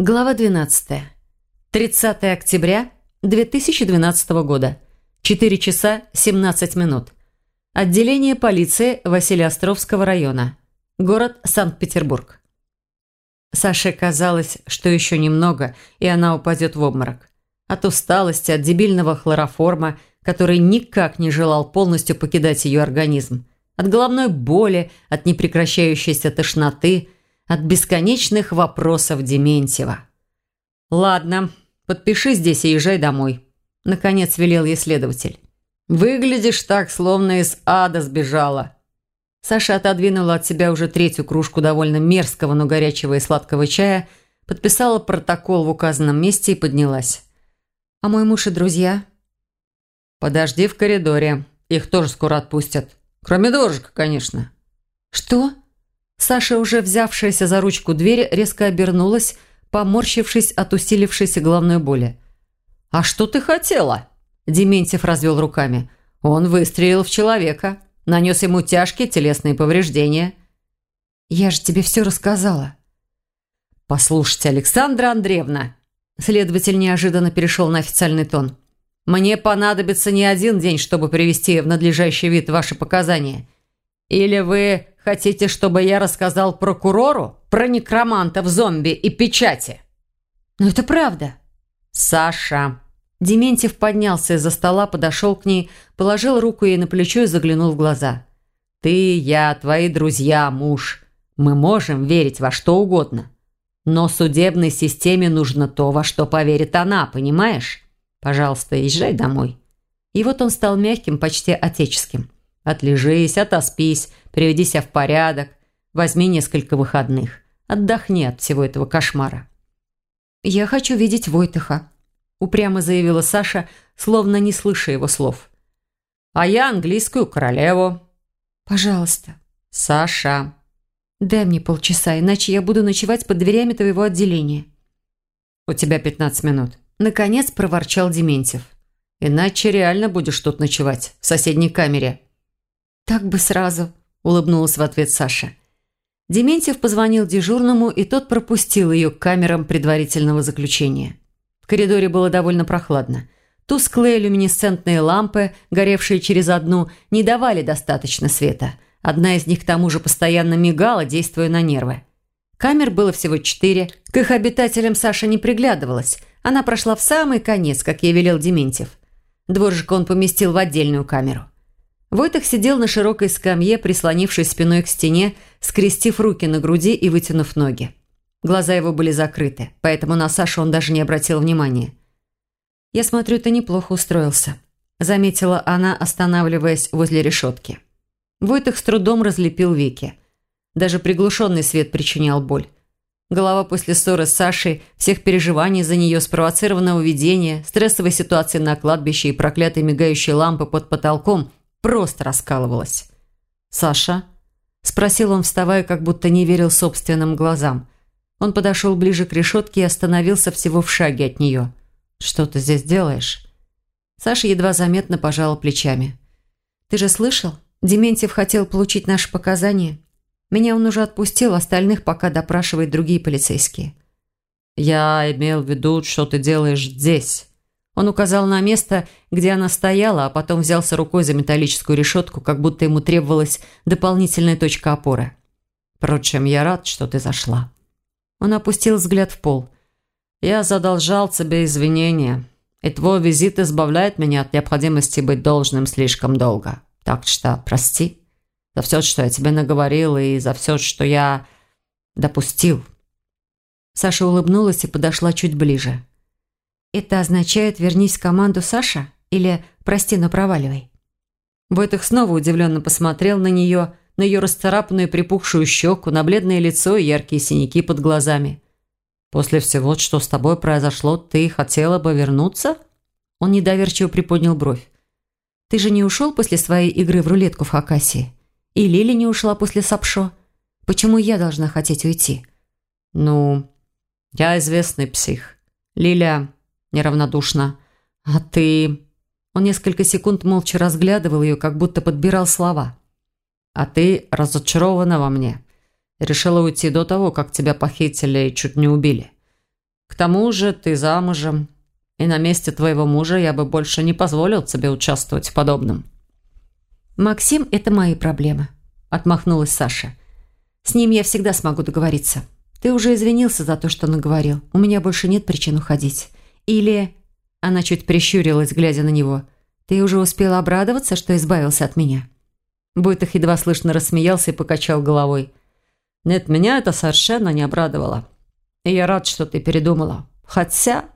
Глава 12. 30 октября 2012 года. 4 часа 17 минут. Отделение полиции Василиостровского района. Город Санкт-Петербург. Саше казалось, что еще немного, и она упадет в обморок. От усталости, от дебильного хлороформа, который никак не желал полностью покидать ее организм. От головной боли, от непрекращающейся тошноты – от бесконечных вопросов Дементьева. «Ладно, подпиши здесь и езжай домой», – наконец велел ей следователь. «Выглядишь так, словно из ада сбежала». Саша отодвинула от себя уже третью кружку довольно мерзкого, но горячего и сладкого чая, подписала протокол в указанном месте и поднялась. «А мой муж и друзья?» «Подожди в коридоре. Их тоже скоро отпустят. Кроме дорожка, конечно». «Что?» Саша, уже взявшаяся за ручку двери, резко обернулась, поморщившись от усилившейся головной боли. «А что ты хотела?» Дементьев развел руками. «Он выстрелил в человека, нанес ему тяжкие телесные повреждения». «Я же тебе все рассказала». «Послушайте, Александра Андреевна», следователь неожиданно перешел на официальный тон. «Мне понадобится не один день, чтобы привести в надлежащий вид ваши показания. Или вы Хотите, чтобы я рассказал прокурору про некромантов, зомби и печати?» «Но это правда». «Саша». Дементьев поднялся из-за стола, подошел к ней, положил руку ей на плечо и заглянул в глаза. «Ты, я, твои друзья, муж. Мы можем верить во что угодно. Но судебной системе нужно то, во что поверит она, понимаешь? Пожалуйста, езжай домой». И вот он стал мягким, почти отеческим. Отлежись, отоспись, приведи себя в порядок, возьми несколько выходных. Отдохни от всего этого кошмара. «Я хочу видеть Войтыха», – упрямо заявила Саша, словно не слыша его слов. «А я английскую королеву». «Пожалуйста». «Саша». «Дай мне полчаса, иначе я буду ночевать под дверями твоего отделения». «У тебя 15 минут». Наконец проворчал Дементьев. «Иначе реально будешь тут ночевать, в соседней камере». «Так бы сразу», – улыбнулась в ответ Саша. Дементьев позвонил дежурному, и тот пропустил ее к камерам предварительного заключения. В коридоре было довольно прохладно. Тусклые люминесцентные лампы, горевшие через одну, не давали достаточно света. Одна из них к тому же постоянно мигала, действуя на нервы. Камер было всего четыре. К их обитателям Саша не приглядывалась. Она прошла в самый конец, как ей велел Дементьев. Дворжика он поместил в отдельную камеру. Войтах сидел на широкой скамье, прислонившись спиной к стене, скрестив руки на груди и вытянув ноги. Глаза его были закрыты, поэтому на Сашу он даже не обратил внимания. «Я смотрю, ты неплохо устроился», – заметила она, останавливаясь возле решетки. Войтах с трудом разлепил веки. Даже приглушенный свет причинял боль. Голова после ссоры с Сашей, всех переживаний за нее, спровоцированного видения, стрессовой ситуации на кладбище и проклятой мигающей лампы под потолком – просто раскалывалась. «Саша?» – спросил он, вставая, как будто не верил собственным глазам. Он подошел ближе к решетке и остановился всего в шаге от нее. «Что ты здесь делаешь?» Саша едва заметно пожала плечами. «Ты же слышал? Дементьев хотел получить наши показания. Меня он уже отпустил, остальных пока допрашивают другие полицейские». «Я имел в виду, что ты делаешь здесь». Он указал на место, где она стояла, а потом взялся рукой за металлическую решетку, как будто ему требовалась дополнительная точка опоры. «Впрочем, я рад, что ты зашла». Он опустил взгляд в пол. «Я задолжал тебе извинения, и твой визит избавляет меня от необходимости быть должным слишком долго. Так что прости за все, что я тебе наговорил, и за все, что я допустил». Саша улыбнулась и подошла чуть ближе. Это означает «вернись в команду Саша» или «прости, но проваливай». Войтых снова удивленно посмотрел на нее, на ее расцарапанную припухшую щеку, на бледное лицо и яркие синяки под глазами. «После всего, что с тобой произошло, ты хотела бы вернуться?» Он недоверчиво приподнял бровь. «Ты же не ушел после своей игры в рулетку в Хакасии? И Лили не ушла после Сапшо? Почему я должна хотеть уйти?» «Ну, я известный псих. Лиля неравнодушно. «А ты...» Он несколько секунд молча разглядывал ее, как будто подбирал слова. «А ты разочарована во мне. Решила уйти до того, как тебя похитили и чуть не убили. К тому же ты замужем, и на месте твоего мужа я бы больше не позволил тебе участвовать в подобном». «Максим – это мои проблемы», – отмахнулась Саша. «С ним я всегда смогу договориться. Ты уже извинился за то, что наговорил. У меня больше нет причин уходить. Или...» Она чуть прищурилась, глядя на него. «Ты уже успел обрадоваться, что избавился от меня?» Бойтах едва слышно рассмеялся и покачал головой. «Нет, меня это совершенно не обрадовало. И я рад, что ты передумала. Хотя...»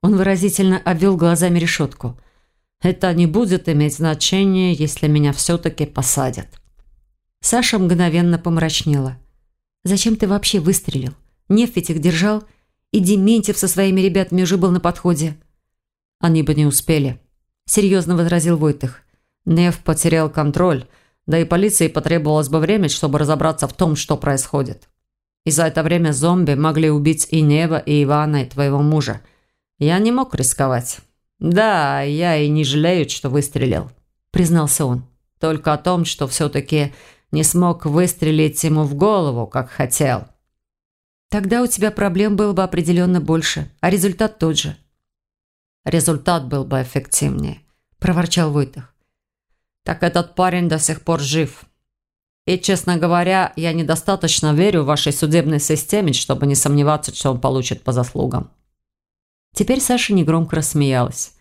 Он выразительно обвел глазами решетку. «Это не будет иметь значения, если меня все-таки посадят». Саша мгновенно помрачнела. «Зачем ты вообще выстрелил? Неф ведь их держал, и Дементьев со своими ребятами уже был на подходе». «Они бы не успели», – серьезно возразил Войтых. Нев потерял контроль, да и полиции потребовалось бы время, чтобы разобраться в том, что происходит. И за это время зомби могли убить и Нева, и Ивана, и твоего мужа. Я не мог рисковать. Да, я и не жалею, что выстрелил, признался он. Только о том, что все-таки не смог выстрелить ему в голову, как хотел. Тогда у тебя проблем было бы определенно больше, а результат тот же. Результат был бы эффективнее, проворчал Войтах так этот парень до сих пор жив. И, честно говоря, я недостаточно верю в вашей судебной системе, чтобы не сомневаться, что он получит по заслугам». Теперь Саша негромко рассмеялась.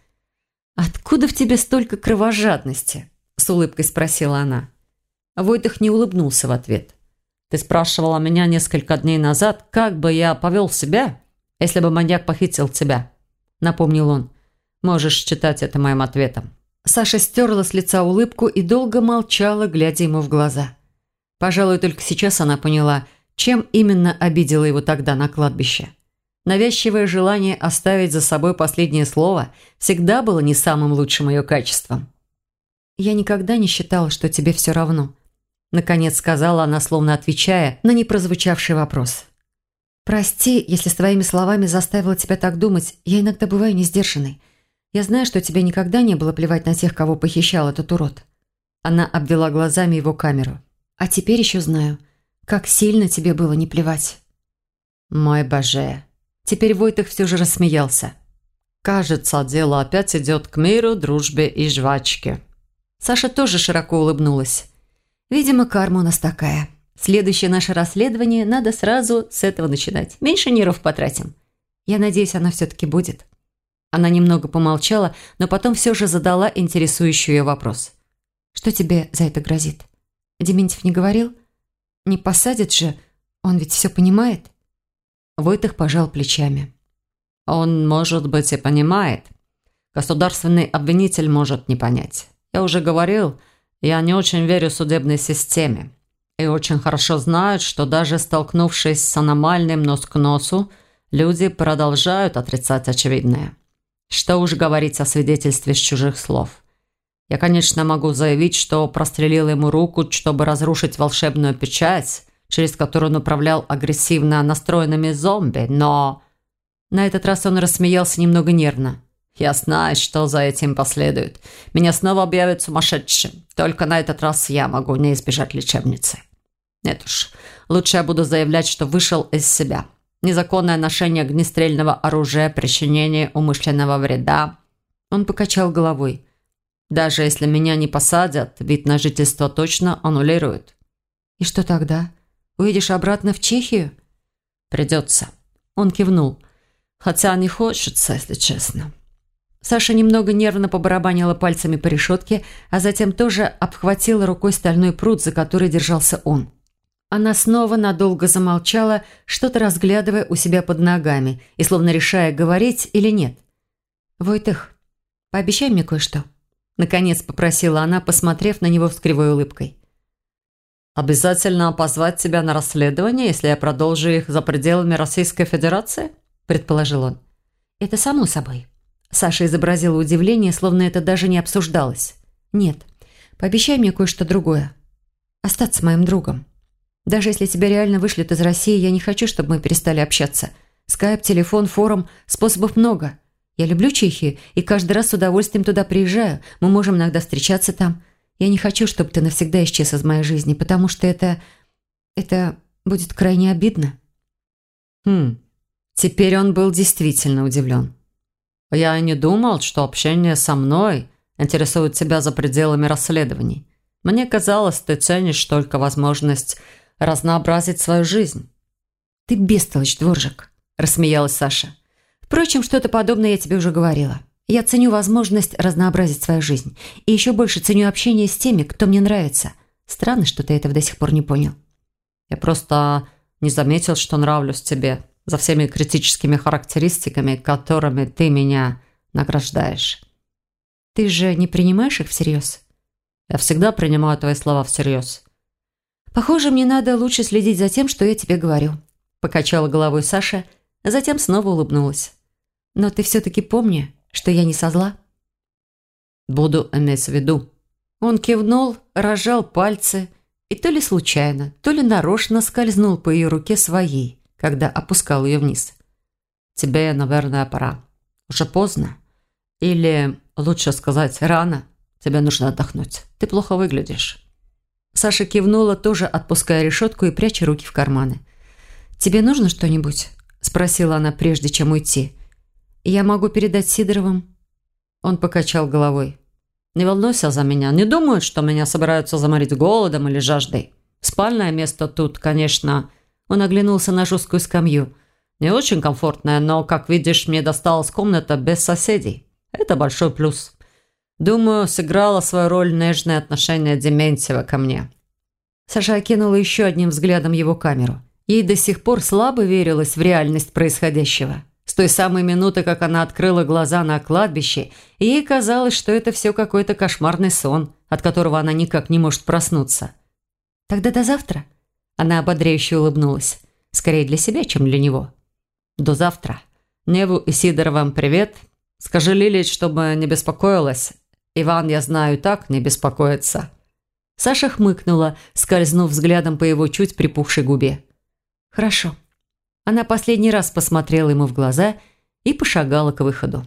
«Откуда в тебе столько кровожадности?» – с улыбкой спросила она. Войтых не улыбнулся в ответ. «Ты спрашивала меня несколько дней назад, как бы я повел себя, если бы маньяк похитил тебя?» – напомнил он. «Можешь считать это моим ответом». Саша стерла с лица улыбку и долго молчала, глядя ему в глаза. Пожалуй, только сейчас она поняла, чем именно обидела его тогда на кладбище. Навязчивое желание оставить за собой последнее слово всегда было не самым лучшим ее качеством. «Я никогда не считала, что тебе все равно», – наконец сказала она, словно отвечая на непрозвучавший вопрос. «Прости, если с твоими словами заставила тебя так думать, я иногда бываю несдержанной. Я знаю, что тебе никогда не было плевать на тех, кого похищал этот урод». Она обвела глазами его камеру. «А теперь еще знаю, как сильно тебе было не плевать». «Мой боже!» Теперь Войтых все же рассмеялся. «Кажется, дело опять идет к миру, дружбе и жвачке». Саша тоже широко улыбнулась. «Видимо, карма у нас такая. Следующее наше расследование надо сразу с этого начинать. Меньше нервов потратим. Я надеюсь, она все-таки будет». Она немного помолчала, но потом все же задала интересующий ее вопрос. «Что тебе за это грозит? Дементьев не говорил? Не посадит же? Он ведь все понимает?» Войтых пожал плечами. «Он, может быть, и понимает. Государственный обвинитель может не понять. Я уже говорил, я не очень верю судебной системе. И очень хорошо знают, что даже столкнувшись с аномальным нос к носу, люди продолжают отрицать очевидное». Что уж говорить о свидетельстве с чужих слов. Я, конечно, могу заявить, что прострелил ему руку, чтобы разрушить волшебную печать, через которую он управлял агрессивно настроенными зомби, но... На этот раз он рассмеялся немного нервно. «Я знаю, что за этим последует. Меня снова объявят сумасшедшим. Только на этот раз я могу не избежать лечебницы. Нет уж, лучше я буду заявлять, что вышел из себя незаконное ношение огнестрельного оружия, причинение умышленного вреда. Он покачал головой. Даже если меня не посадят, вид на жительство точно аннулируют. И что тогда? Уедешь обратно в Чехию? Придется. Он кивнул. Хотя не хочется, если честно. Саша немного нервно побарабанила пальцами по решетке, а затем тоже обхватила рукой стальной пруд, за который держался он. Она снова надолго замолчала, что-то разглядывая у себя под ногами и словно решая, говорить или нет. «Войтых, пообещай мне кое-что», — наконец попросила она, посмотрев на него с кривой улыбкой. «Обязательно позвать тебя на расследование, если я продолжу их за пределами Российской Федерации?» – предположил он. «Это само собой». Саша изобразила удивление, словно это даже не обсуждалось. «Нет, пообещай мне кое-что другое. Остаться моим другом». Даже если тебя реально вышлют из России, я не хочу, чтобы мы перестали общаться. Скайп, телефон, форум, способов много. Я люблю Чехию и каждый раз с удовольствием туда приезжаю. Мы можем иногда встречаться там. Я не хочу, чтобы ты навсегда исчез из моей жизни, потому что это... это будет крайне обидно». «Хм, Теперь он был действительно удивлен. «Я не думал, что общение со мной интересует тебя за пределами расследований. Мне казалось, ты ценишь только возможность разнообразить свою жизнь». «Ты бестолочь, дворжик», – рассмеялась Саша. «Впрочем, что-то подобное я тебе уже говорила. Я ценю возможность разнообразить свою жизнь. И еще больше ценю общение с теми, кто мне нравится. Странно, что ты этого до сих пор не понял». «Я просто не заметил, что нравлюсь тебе за всеми критическими характеристиками, которыми ты меня награждаешь». «Ты же не принимаешь их всерьез?» «Я всегда принимаю твои слова всерьез». «Похоже, мне надо лучше следить за тем, что я тебе говорю», покачала головой Саша, затем снова улыбнулась. «Но ты все-таки помни, что я не со зла». «Буду иметь в виду». Он кивнул, разжал пальцы и то ли случайно, то ли нарочно скользнул по ее руке своей, когда опускал ее вниз. «Тебе, наверное, пора. Уже поздно. Или, лучше сказать, рано. Тебе нужно отдохнуть. Ты плохо выглядишь». Саша кивнула, тоже отпуская решетку и пряча руки в карманы. «Тебе нужно что-нибудь?» – спросила она, прежде чем уйти. «Я могу передать Сидоровым?» Он покачал головой. «Не волнуйся за меня. Не думают, что меня собираются заморить голодом или жаждой. Спальное место тут, конечно...» Он оглянулся на жесткую скамью. «Не очень комфортное, но, как видишь, мне досталась комната без соседей. Это большой плюс. Думаю, сыграла свою роль нежное отношение Дементьева ко мне». Саша окинула еще одним взглядом его камеру. Ей до сих пор слабо верилось в реальность происходящего. С той самой минуты, как она открыла глаза на кладбище, ей казалось, что это все какой-то кошмарный сон, от которого она никак не может проснуться. «Тогда до завтра?» Она ободряюще улыбнулась. Скорее для себя, чем для него. «До завтра. Неву и Сидоровым привет. Скажи Лилит, чтобы не беспокоилась. Иван, я знаю, так не беспокоится». Саша хмыкнула, скользнув взглядом по его чуть припухшей губе. «Хорошо». Она последний раз посмотрела ему в глаза и пошагала к выходу.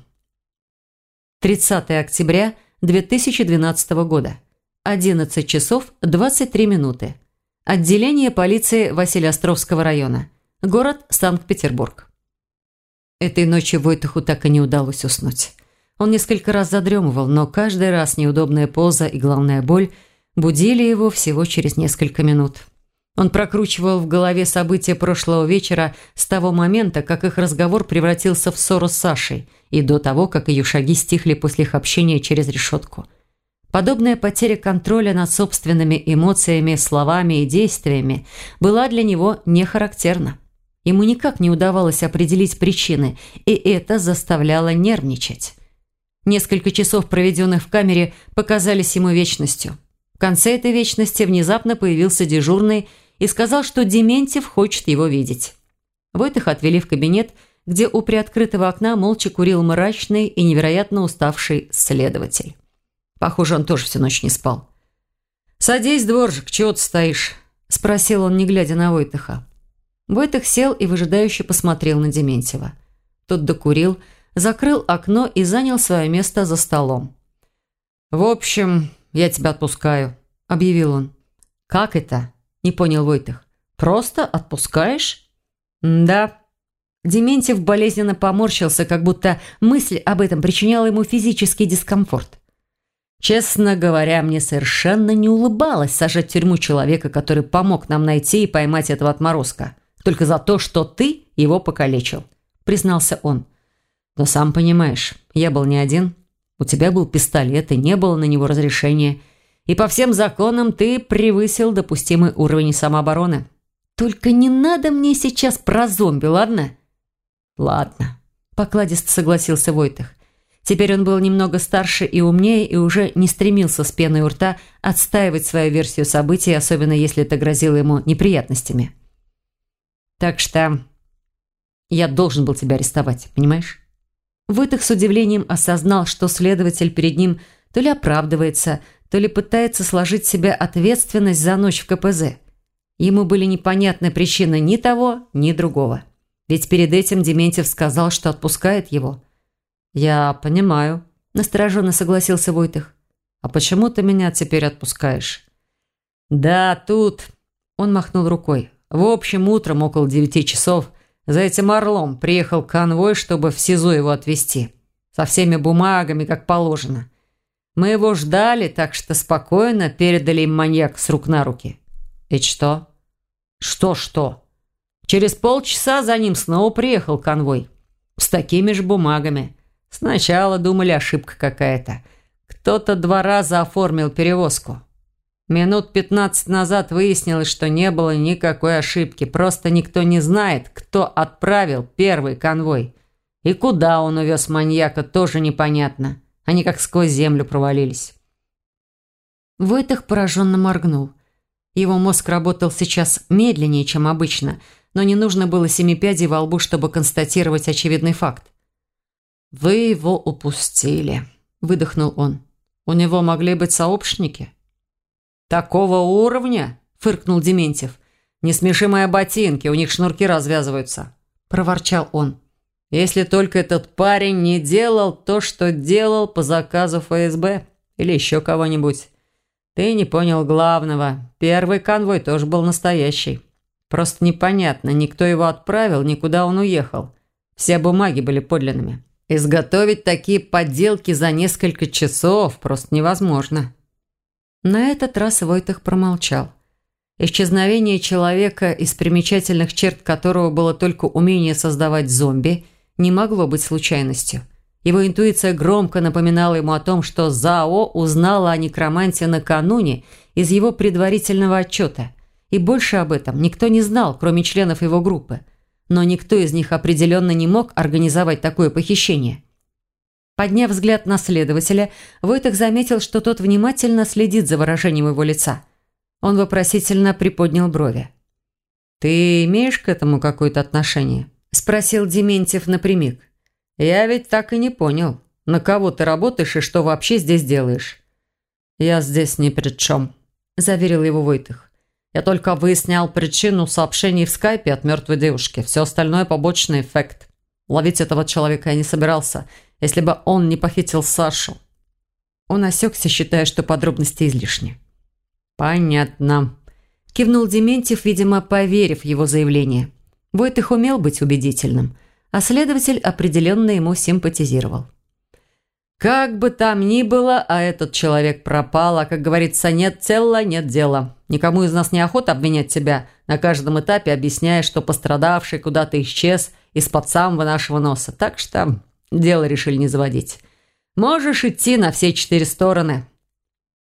30 октября 2012 года. 11 часов 23 минуты. Отделение полиции Василиостровского района. Город Санкт-Петербург. Этой ночью Войтуху так и не удалось уснуть. Он несколько раз задремывал, но каждый раз неудобная поза и главная боль будили его всего через несколько минут. Он прокручивал в голове события прошлого вечера с того момента, как их разговор превратился в ссору с Сашей, и до того, как ее шаги стихли после их общения через решетку. Подобная потеря контроля над собственными эмоциями, словами и действиями была для него не характерна. Ему никак не удавалось определить причины, и это заставляло нервничать. Несколько часов, проведенных в камере, показались ему вечностью. В конце этой вечности внезапно появился дежурный и сказал, что Дементьев хочет его видеть. Войтых отвели в кабинет, где у приоткрытого окна молча курил мрачный и невероятно уставший следователь. Похоже, он тоже всю ночь не спал. «Садись, дворжик, чего ты стоишь?» – спросил он, не глядя на Войтыха. Войтых сел и выжидающе посмотрел на Дементьева. Тот докурил, закрыл окно и занял свое место за столом. «В общем, я тебя отпускаю», – объявил он. «Как это?» не понял Войтых. «Просто отпускаешь?» «Да». Дементьев болезненно поморщился, как будто мысль об этом причиняла ему физический дискомфорт. «Честно говоря, мне совершенно не улыбалось сажать в тюрьму человека, который помог нам найти и поймать этого отморозка. Только за то, что ты его покалечил», – признался он. «Но сам понимаешь, я был не один. У тебя был пистолет, и не было на него разрешения. И по всем законам ты превысил допустимый уровень самообороны. Только не надо мне сейчас про зомби, ладно? Ладно, покладисто согласился Войтых. Теперь он был немного старше и умнее и уже не стремился с пеной у рта отстаивать свою версию событий, особенно если это грозило ему неприятностями. Так что я должен был тебя арестовать, понимаешь? Войтых с удивлением осознал, что следователь перед ним то ли оправдывается, то ли пытается сложить в себя ответственность за ночь в КПЗ. Ему были непонятны причины ни того, ни другого. Ведь перед этим Дементьев сказал, что отпускает его. «Я понимаю», – настороженно согласился Войтых. «А почему ты меня теперь отпускаешь?» «Да, тут...» – он махнул рукой. «В общем, утром около девяти часов За этим орлом приехал конвой, чтобы в СИЗО его отвезти. Со всеми бумагами, как положено. Мы его ждали, так что спокойно передали им маньяк с рук на руки. И что? Что-что? Через полчаса за ним снова приехал конвой. С такими же бумагами. Сначала думали, ошибка какая-то. Кто-то два раза оформил перевозку. Минут 15 назад выяснилось, что не было никакой ошибки. Просто никто не знает, кто отправил первый конвой. И куда он увез маньяка, тоже непонятно. Они как сквозь землю провалились. Войтах пораженно моргнул. Его мозг работал сейчас медленнее, чем обычно, но не нужно было семи пядей во лбу, чтобы констатировать очевидный факт. «Вы его упустили», – выдохнул он. «У него могли быть сообщники». «Такого уровня?» – фыркнул Дементьев. «Не смеши мои ботинки, у них шнурки развязываются», – проворчал он. «Если только этот парень не делал то, что делал по заказу ФСБ или еще кого-нибудь. Ты не понял главного. Первый конвой тоже был настоящий. Просто непонятно, никто его отправил, никуда он уехал. Все бумаги были подлинными. Изготовить такие подделки за несколько часов просто невозможно». На этот раз Войтах промолчал. Исчезновение человека, из примечательных черт которого было только умение создавать зомби, не могло быть случайностью. Его интуиция громко напоминала ему о том, что ЗАО узнала о некроманте накануне из его предварительного отчета. И больше об этом никто не знал, кроме членов его группы. Но никто из них определенно не мог организовать такое похищение. Подняв взгляд на следователя, Войтах заметил, что тот внимательно следит за выражением его лица. Он вопросительно приподнял брови. «Ты имеешь к этому какое-то отношение?» – спросил Дементьев напрямик. «Я ведь так и не понял, на кого ты работаешь и что вообще здесь делаешь?» «Я здесь ни при чем», – заверил его Войтых. «Я только выяснял причину сообщений в скайпе от мертвой девушки. Все остальное – побочный эффект. Ловить этого человека я не собирался – если бы он не похитил Сашу. Он осекся, считая, что подробности излишни. «Понятно», – кивнул Дементьев, видимо, поверив его заявление. Войтых умел быть убедительным, а следователь определенно ему симпатизировал. «Как бы там ни было, а этот человек пропал, а, как говорится, нет тела, нет дела. Никому из нас не охота обвинять тебя, на каждом этапе объясняя, что пострадавший куда-то исчез из-под самого нашего носа. Так что Дело решили не заводить. Можешь идти на все четыре стороны».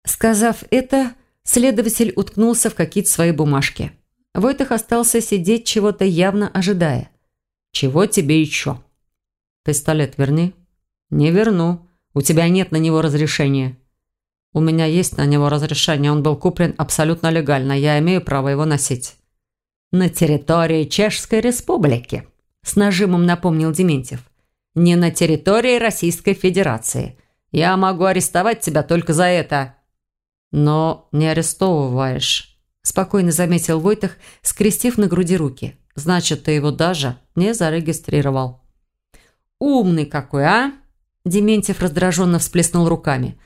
Сказав это, следователь уткнулся в какие-то свои бумажки. Войтах остался сидеть, чего-то явно ожидая. «Чего тебе еще?» «Пистолет верни». «Не верну. У тебя нет на него разрешения». «У меня есть на него разрешение. Он был куплен абсолютно легально. Я имею право его носить». «На территории Чешской Республики», – с нажимом напомнил Дементьев не на территории Российской Федерации. Я могу арестовать тебя только за это». «Но не арестовываешь», – спокойно заметил Войтах, скрестив на груди руки. «Значит, ты его даже не зарегистрировал». «Умный какой, а?» Дементьев раздраженно всплеснул руками.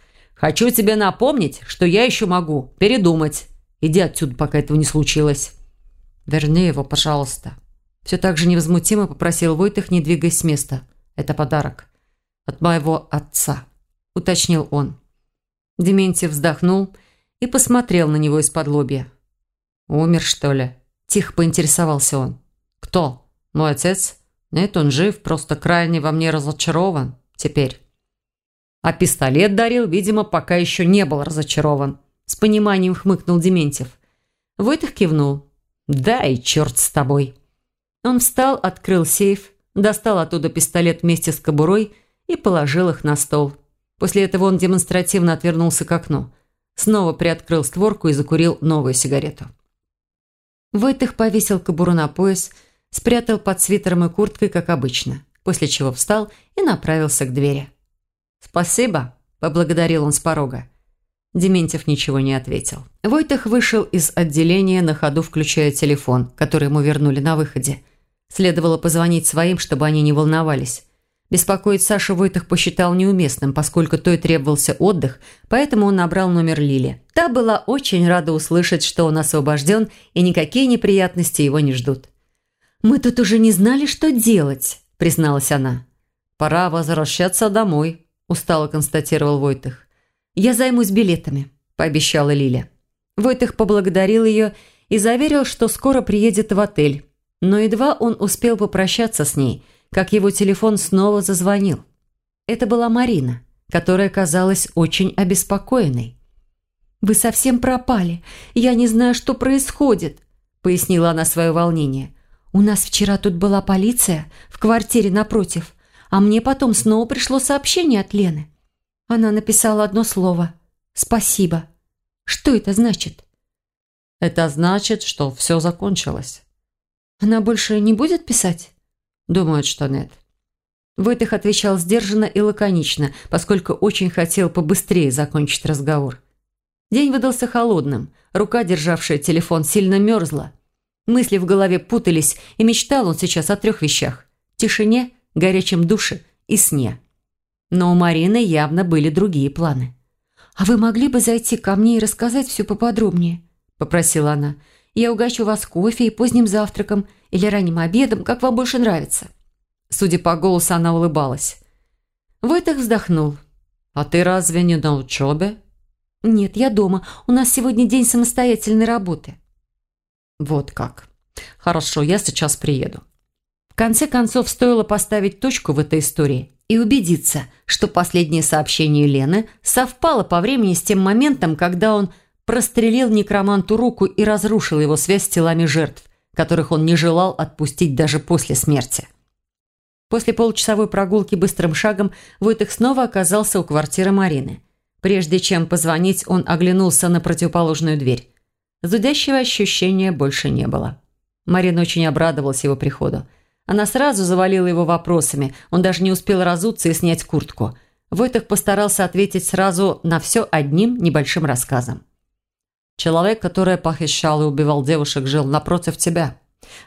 «Хочу тебе напомнить, что я еще могу передумать. Иди отсюда, пока этого не случилось». «Верни его, пожалуйста». Все так же невозмутимо попросил Войтых, не двигаясь с места. Это подарок. От моего отца», – уточнил он. Дементьев вздохнул и посмотрел на него из-под лобья. «Умер, что ли?» – тихо поинтересовался он. «Кто? Мой отец? Нет, он жив, просто крайне во мне разочарован. Теперь». А пистолет дарил, видимо, пока еще не был разочарован. С пониманием хмыкнул Дементьев. Войтых кивнул. «Да и черт с тобой». Он встал, открыл сейф, достал оттуда пистолет вместе с кобурой и положил их на стол. После этого он демонстративно отвернулся к окну. Снова приоткрыл створку и закурил новую сигарету. Войтых повесил кобуру на пояс, спрятал под свитером и курткой, как обычно, после чего встал и направился к двери. «Спасибо», – поблагодарил он с порога. Дементьев ничего не ответил. Войтых вышел из отделения на ходу, включая телефон, который ему вернули на выходе – Следовало позвонить своим, чтобы они не волновались. Беспокоить Сашу Войтах посчитал неуместным, поскольку той требовался отдых, поэтому он набрал номер Лили. Та была очень рада услышать, что он освобожден и никакие неприятности его не ждут. «Мы тут уже не знали, что делать», – призналась она. «Пора возвращаться домой», – устало констатировал Войтых. «Я займусь билетами», – пообещала Лиля. Войтых поблагодарил ее и заверил, что скоро приедет в отель. Но едва он успел попрощаться с ней, как его телефон снова зазвонил. Это была Марина, которая казалась очень обеспокоенной. «Вы совсем пропали. Я не знаю, что происходит», – пояснила она свое волнение. «У нас вчера тут была полиция в квартире напротив, а мне потом снова пришло сообщение от Лены. Она написала одно слово «Спасибо». Что это значит?» «Это значит, что все закончилось». «Она больше не будет писать?» «Думает, что нет». Войтых отвечал сдержанно и лаконично, поскольку очень хотел побыстрее закончить разговор. День выдался холодным. Рука, державшая телефон, сильно мерзла. Мысли в голове путались, и мечтал он сейчас о трех вещах. Тишине, горячем душе и сне. Но у Марины явно были другие планы. «А вы могли бы зайти ко мне и рассказать все поподробнее?» – попросила она. «Я угощу вас кофе и поздним завтраком или ранним обедом, как вам больше нравится». Судя по голосу, она улыбалась. Войтах вздохнул. «А ты разве не на учебе?» «Нет, я дома. У нас сегодня день самостоятельной работы». «Вот как. Хорошо, я сейчас приеду». В конце концов, стоило поставить точку в этой истории и убедиться, что последнее сообщение Лены совпало по времени с тем моментом, когда он прострелил некроманту руку и разрушил его связь с телами жертв, которых он не желал отпустить даже после смерти. После получасовой прогулки быстрым шагом Войтых снова оказался у квартиры Марины – Прежде чем позвонить, он оглянулся на противоположную дверь. Зудящего ощущения больше не было. Марина очень обрадовалась его приходу. Она сразу завалила его вопросами, он даже не успел разуться и снять куртку. Войтах постарался ответить сразу на все одним небольшим рассказом. «Человек, который похищал и убивал девушек, жил напротив тебя.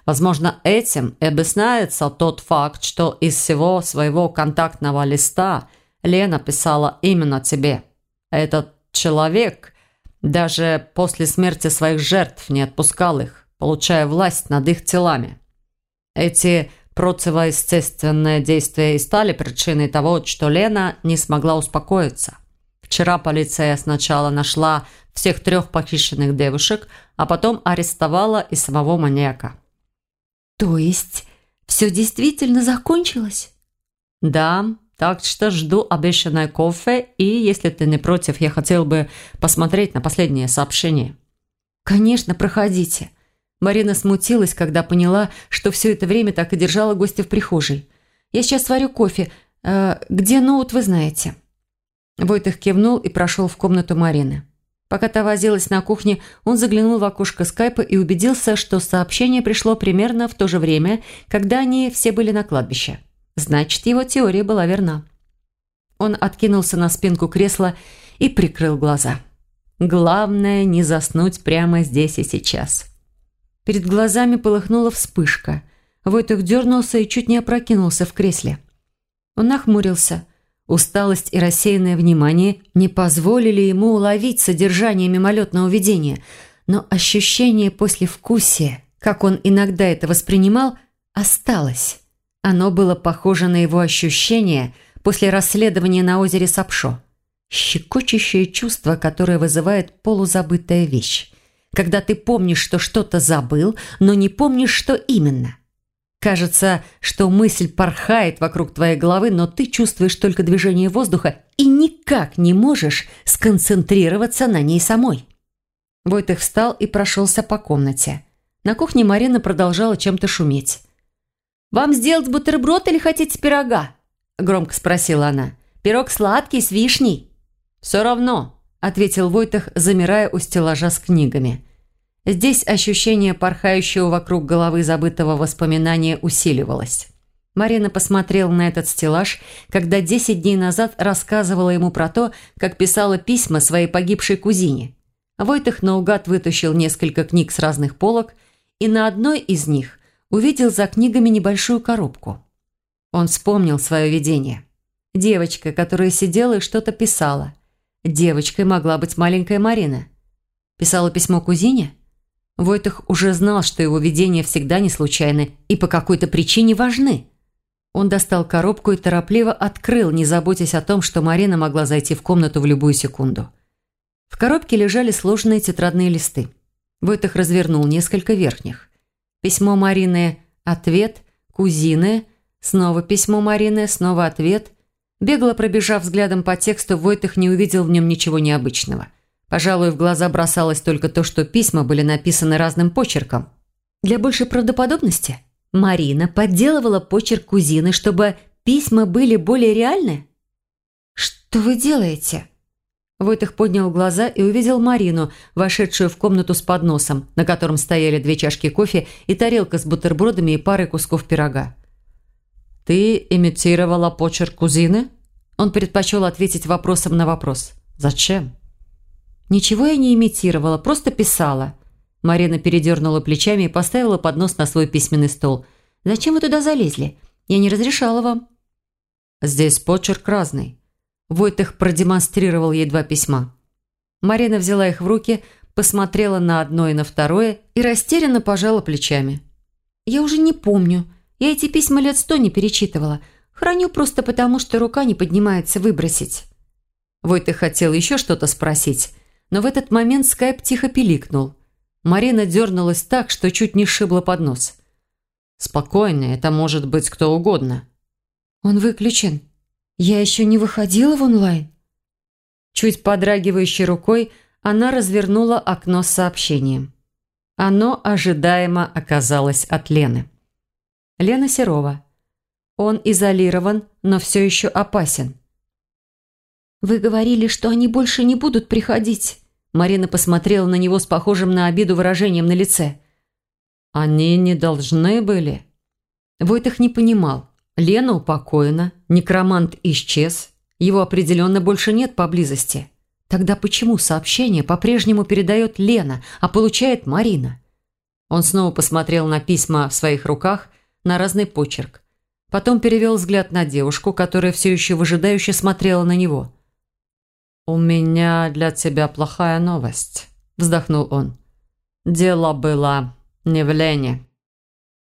Возможно, этим и объясняется тот факт, что из всего своего контактного листа Лена писала именно тебе». Этот человек даже после смерти своих жертв не отпускал их, получая власть над их телами. Эти противоестественные действия и стали причиной того, что Лена не смогла успокоиться. Вчера полиция сначала нашла всех трех похищенных девушек, а потом арестовала и самого маньяка. «То есть все действительно закончилось?» «Да, так что жду обещанное кофе, и, если ты не против, я хотел бы посмотреть на последнее сообщение». «Конечно, проходите». Марина смутилась, когда поняла, что все это время так и держала гостя в прихожей. «Я сейчас сварю кофе. Э, где ноут, вы знаете?» Войтых кивнул и прошел в комнату Марины. Пока та возилась на кухне, он заглянул в окошко скайпа и убедился, что сообщение пришло примерно в то же время, когда они все были на кладбище. Значит, его теория была верна. Он откинулся на спинку кресла и прикрыл глаза. Главное не заснуть прямо здесь и сейчас. Перед глазами полыхнула вспышка. Войтых дернулся и чуть не опрокинулся в кресле. Он нахмурился. Усталость и рассеянное внимание не позволили ему уловить содержание мимолетного видения, но ощущение послевкусия, как он иногда это воспринимал, осталось. Оно было похоже на его ощущение после расследования на озере Сапшо. Щекочущее чувство, которое вызывает полузабытая вещь. Когда ты помнишь, что что-то забыл, но не помнишь, что именно. Кажется, что мысль порхает вокруг твоей головы, но ты чувствуешь только движение воздуха и никак не можешь сконцентрироваться на ней самой. Войтых встал и прошелся по комнате. На кухне Марина продолжала чем-то шуметь. «Вам сделать бутерброд или хотите пирога?» – громко спросила она. «Пирог сладкий, с вишней». «Все равно», – ответил Войтах, замирая у стеллажа с книгами. Здесь ощущение порхающего вокруг головы забытого воспоминания усиливалось. Марина посмотрела на этот стеллаж, когда десять дней назад рассказывала ему про то, как писала письма своей погибшей кузине. Войтых наугад вытащил несколько книг с разных полок, и на одной из них увидел за книгами небольшую коробку. Он вспомнил свое видение. Девочка, которая сидела и что-то писала. Девочкой могла быть маленькая Марина. Писала письмо кузине? Войтах уже знал, что его видения всегда не случайны и по какой-то причине важны. Он достал коробку и торопливо открыл, не заботясь о том, что Марина могла зайти в комнату в любую секунду. В коробке лежали сложенные тетрадные листы. Войтах развернул несколько верхних. Письмо Марины «Ответ», «Кузины», снова письмо Марины, снова ответ. Бегло пробежав взглядом по тексту, Войтах не увидел в нем ничего необычного. Пожалуй, в глаза бросалось только то, что письма были написаны разным почерком. Для большей правдоподобности Марина подделывала почерк кузины, чтобы письма были более реальны? «Что вы делаете?» Войтых поднял глаза и увидел Марину, вошедшую в комнату с подносом, на котором стояли две чашки кофе и тарелка с бутербродами и парой кусков пирога. «Ты имитировала почерк кузины?» Он предпочел ответить вопросом на вопрос. «Зачем?» «Ничего я не имитировала, просто писала. Марина передернула плечами и поставила поднос на свой письменный стол. «Зачем вы туда залезли? Я не разрешала вам». «Здесь почерк разный». Войтых продемонстрировал ей два письма. Марина взяла их в руки, посмотрела на одно и на второе и растерянно пожала плечами. «Я уже не помню. Я эти письма лет сто не перечитывала. Храню просто потому, что рука не поднимается выбросить». Войтых хотел еще что-то спросить, но в этот момент скайп тихо пиликнул – Марина дернулась так, что чуть не сшибла под нос. «Спокойно, это может быть кто угодно». «Он выключен. Я еще не выходила в онлайн?» Чуть подрагивающей рукой она развернула окно с сообщением. Оно ожидаемо оказалось от Лены. Лена Серова. Он изолирован, но все еще опасен. «Вы говорили, что они больше не будут приходить». Марина посмотрела на него с похожим на обиду выражением на лице. «Они не должны были». Войтых не понимал. Лена упокоена, некромант исчез, его определенно больше нет поблизости. Тогда почему сообщение по-прежнему передает Лена, а получает Марина? Он снова посмотрел на письма в своих руках, на разный почерк. Потом перевел взгляд на девушку, которая все еще выжидающе смотрела на него. «У меня для тебя плохая новость», – вздохнул он. «Дело было не в Лене».